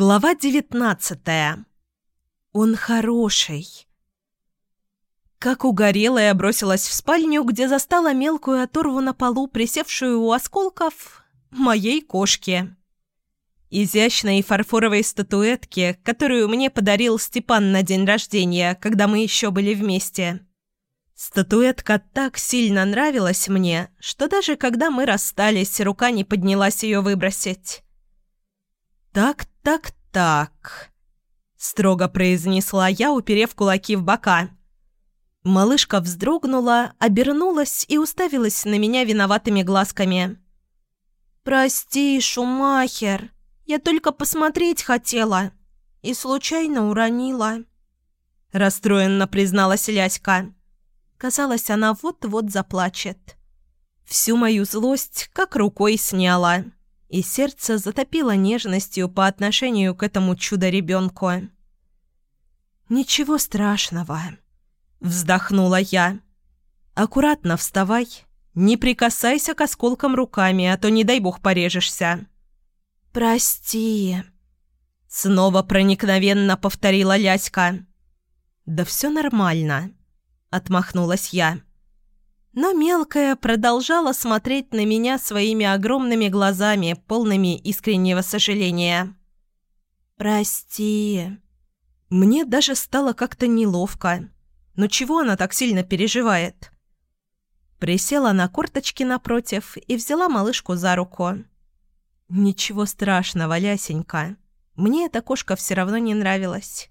Глава девятнадцатая. Он хороший. Как угорелая бросилась в спальню, где застала мелкую оторву на полу, присевшую у осколков моей кошки. Изящной фарфоровой статуэтки, которую мне подарил Степан на день рождения, когда мы еще были вместе. Статуэтка так сильно нравилась мне, что даже когда мы расстались, рука не поднялась ее выбросить. Так «Так, так», — строго произнесла я, уперев кулаки в бока. Малышка вздрогнула, обернулась и уставилась на меня виноватыми глазками. «Прости, Шумахер, я только посмотреть хотела и случайно уронила», — расстроенно призналась Ляська. Казалось, она вот-вот заплачет. Всю мою злость как рукой сняла и сердце затопило нежностью по отношению к этому чудо-ребенку. «Ничего страшного», — вздохнула я. «Аккуратно вставай, не прикасайся к осколкам руками, а то, не дай бог, порежешься». «Прости», — снова проникновенно повторила Ляська. «Да все нормально», — отмахнулась я. Но мелкая продолжала смотреть на меня своими огромными глазами, полными искреннего сожаления. «Прости». Мне даже стало как-то неловко. Но чего она так сильно переживает? Присела на корточки напротив и взяла малышку за руку. «Ничего страшного, Лясенька. Мне эта кошка все равно не нравилась».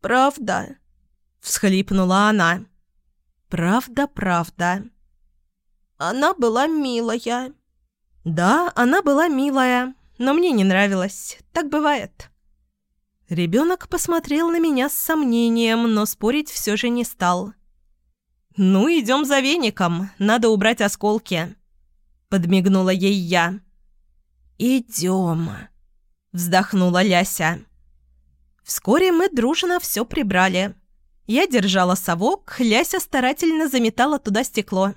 «Правда?» – всхлипнула она. Правда, правда. Она была милая. Да, она была милая, но мне не нравилось. Так бывает. Ребенок посмотрел на меня с сомнением, но спорить все же не стал. «Ну, идем за веником, надо убрать осколки», — подмигнула ей я. «Идем», — вздохнула Ляся. Вскоре мы дружно все прибрали. Я держала совок, Ляся старательно заметала туда стекло.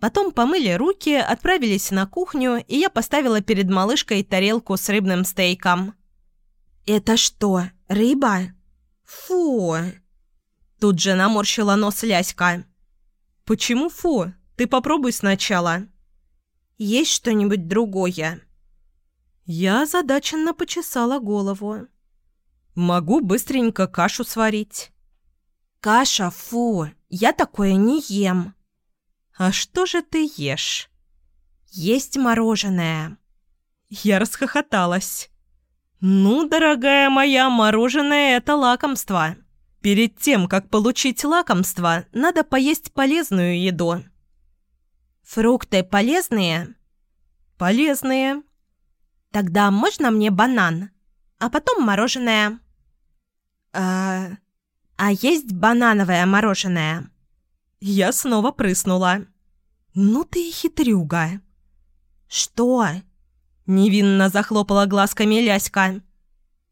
Потом помыли руки, отправились на кухню, и я поставила перед малышкой тарелку с рыбным стейком. «Это что, рыба?» «Фу!» Тут же наморщила нос Ляська. «Почему фу? Ты попробуй сначала». «Есть что-нибудь другое?» Я озадаченно почесала голову. «Могу быстренько кашу сварить». «Каша, фу, я такое не ем». «А что же ты ешь?» «Есть мороженое». Я расхохоталась. «Ну, дорогая моя, мороженое – это лакомство. Перед тем, как получить лакомство, надо поесть полезную еду». «Фрукты полезные?» «Полезные». «Тогда можно мне банан, а потом мороженое?» «А...» «А есть банановое мороженое?» Я снова прыснула. «Ну ты и хитрюга!» «Что?» Невинно захлопала глазками Ляська.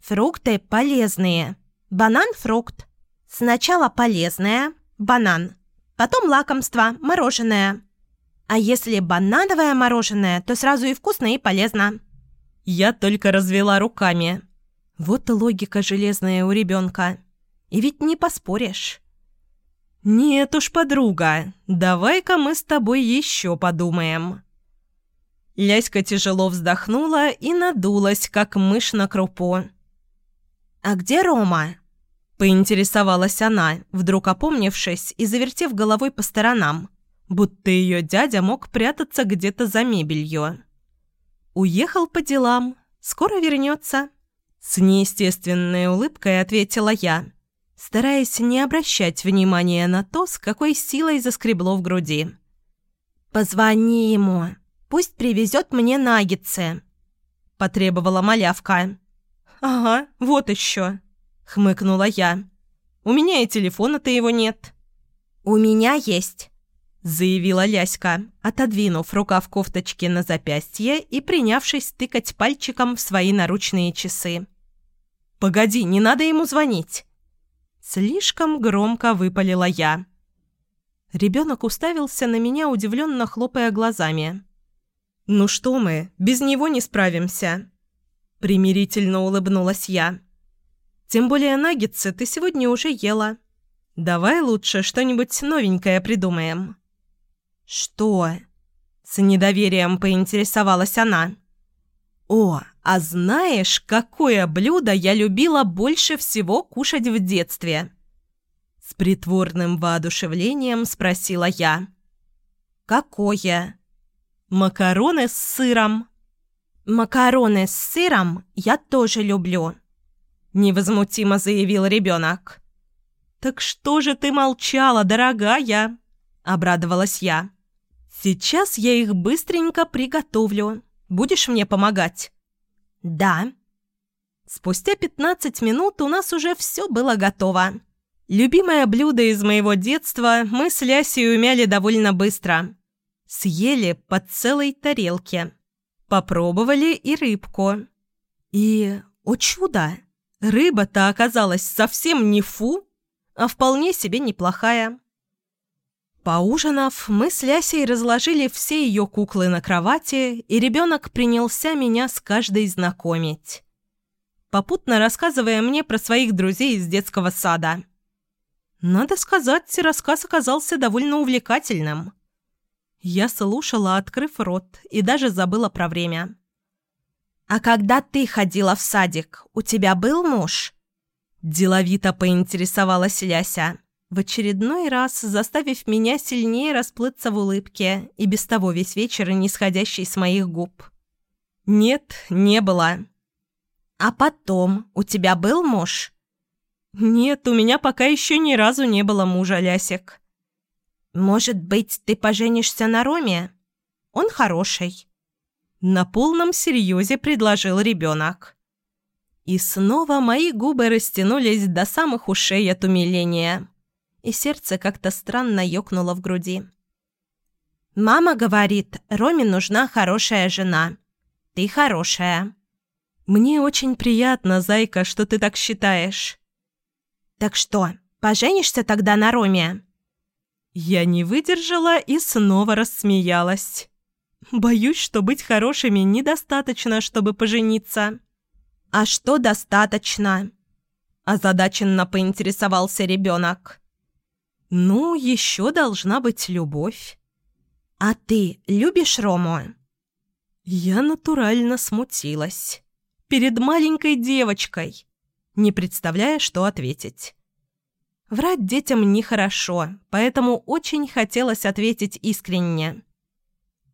«Фрукты полезные. Банан – фрукт. Сначала полезное – банан. Потом лакомство – мороженое. А если банановое мороженое, то сразу и вкусно, и полезно». Я только развела руками. Вот логика железная у ребенка. И ведь не поспоришь. «Нет уж, подруга, давай-ка мы с тобой еще подумаем». Ляська тяжело вздохнула и надулась, как мышь на крупу. «А где Рома?» – поинтересовалась она, вдруг опомнившись и завертев головой по сторонам, будто ее дядя мог прятаться где-то за мебелью. «Уехал по делам. Скоро вернется». С неестественной улыбкой ответила я стараясь не обращать внимания на то, с какой силой заскребло в груди. «Позвони ему, пусть привезет мне наггетсы», – потребовала малявка. «Ага, вот еще», – хмыкнула я. «У меня и телефона-то его нет». «У меня есть», – заявила Ляська, отодвинув рукав кофточки на запястье и принявшись тыкать пальчиком в свои наручные часы. «Погоди, не надо ему звонить. Слишком громко выпалила я. Ребенок уставился на меня, удивленно хлопая глазами. «Ну что мы, без него не справимся». Примирительно улыбнулась я. «Тем более наггетсы ты сегодня уже ела. Давай лучше что-нибудь новенькое придумаем». «Что?» С недоверием поинтересовалась она. «О, а знаешь, какое блюдо я любила больше всего кушать в детстве?» С притворным воодушевлением спросила я. «Какое?» «Макароны с сыром». «Макароны с сыром я тоже люблю», — невозмутимо заявил ребенок. «Так что же ты молчала, дорогая?» — обрадовалась я. «Сейчас я их быстренько приготовлю. Будешь мне помогать?» «Да». Спустя пятнадцать минут у нас уже все было готово. Любимое блюдо из моего детства мы с Лясей умяли довольно быстро. Съели по целой тарелке. Попробовали и рыбку. И, о чудо, рыба-то оказалась совсем не фу, а вполне себе неплохая. Поужинав, мы с Лясей разложили все ее куклы на кровати, и ребенок принялся меня с каждой знакомить. Попутно рассказывая мне про своих друзей из детского сада. Надо сказать, рассказ оказался довольно увлекательным. Я слушала, открыв рот, и даже забыла про время. «А когда ты ходила в садик, у тебя был муж?» Деловито поинтересовалась Ляся, в очередной раз заставив меня сильнее расплыться в улыбке и без того весь вечер не сходящий с моих губ. «Нет, не было». «А потом у тебя был муж?» «Нет, у меня пока еще ни разу не было мужа, Лясик». «Может быть, ты поженишься на Роме? Он хороший». На полном серьезе предложил ребенок. И снова мои губы растянулись до самых ушей от умиления, и сердце как-то странно ёкнуло в груди. «Мама говорит, Роме нужна хорошая жена. Ты хорошая». «Мне очень приятно, зайка, что ты так считаешь». «Так что, поженишься тогда на Роме?» Я не выдержала и снова рассмеялась. Боюсь, что быть хорошими недостаточно, чтобы пожениться. «А что достаточно?» Озадаченно поинтересовался ребенок. «Ну, еще должна быть любовь». «А ты любишь Рому?» Я натурально смутилась. Перед маленькой девочкой, не представляя, что ответить. Врать детям нехорошо, поэтому очень хотелось ответить искренне.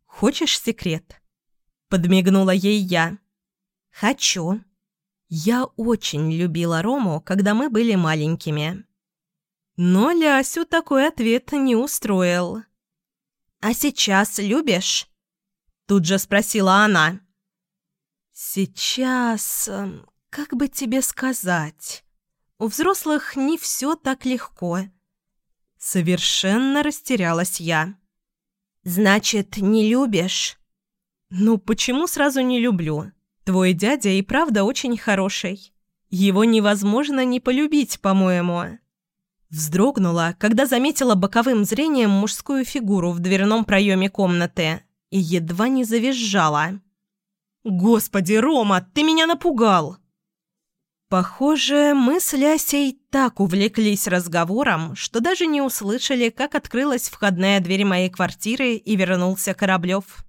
«Хочешь секрет?» Подмигнула ей я. «Хочу». Я очень любила Рому, когда мы были маленькими. Но Лясю такой ответ не устроил. «А сейчас любишь?» Тут же спросила она. «Сейчас... Эм, как бы тебе сказать?» У взрослых не все так легко. Совершенно растерялась я. «Значит, не любишь?» «Ну, почему сразу не люблю? Твой дядя и правда очень хороший. Его невозможно не полюбить, по-моему». Вздрогнула, когда заметила боковым зрением мужскую фигуру в дверном проеме комнаты и едва не завизжала. «Господи, Рома, ты меня напугал!» Похоже, мы с Лясей так увлеклись разговором, что даже не услышали, как открылась входная дверь моей квартиры и вернулся Кораблев.